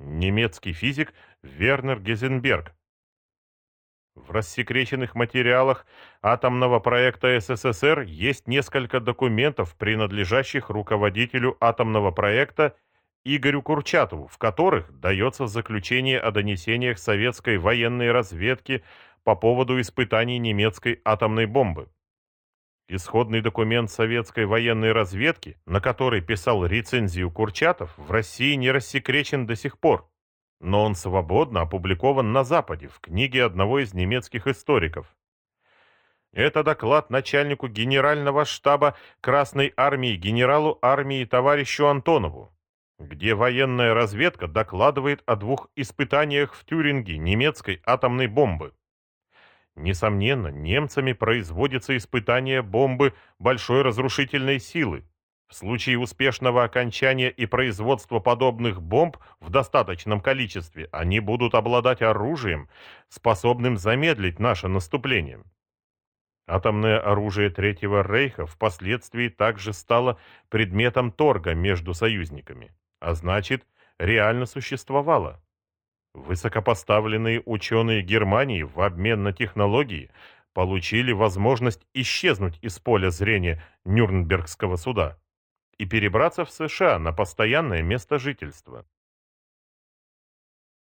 немецкий физик Вернер Гезенберг. В рассекреченных материалах атомного проекта СССР есть несколько документов, принадлежащих руководителю атомного проекта Игорю Курчатову, в которых дается заключение о донесениях советской военной разведки по поводу испытаний немецкой атомной бомбы. Исходный документ советской военной разведки, на который писал рецензию Курчатов, в России не рассекречен до сих пор но он свободно опубликован на Западе в книге одного из немецких историков. Это доклад начальнику генерального штаба Красной армии генералу армии товарищу Антонову, где военная разведка докладывает о двух испытаниях в Тюринге немецкой атомной бомбы. Несомненно, немцами производится испытание бомбы большой разрушительной силы, в случае успешного окончания и производства подобных бомб в достаточном количестве они будут обладать оружием, способным замедлить наше наступление. Атомное оружие Третьего Рейха впоследствии также стало предметом торга между союзниками, а значит, реально существовало. Высокопоставленные ученые Германии в обмен на технологии получили возможность исчезнуть из поля зрения Нюрнбергского суда и перебраться в США на постоянное место жительства.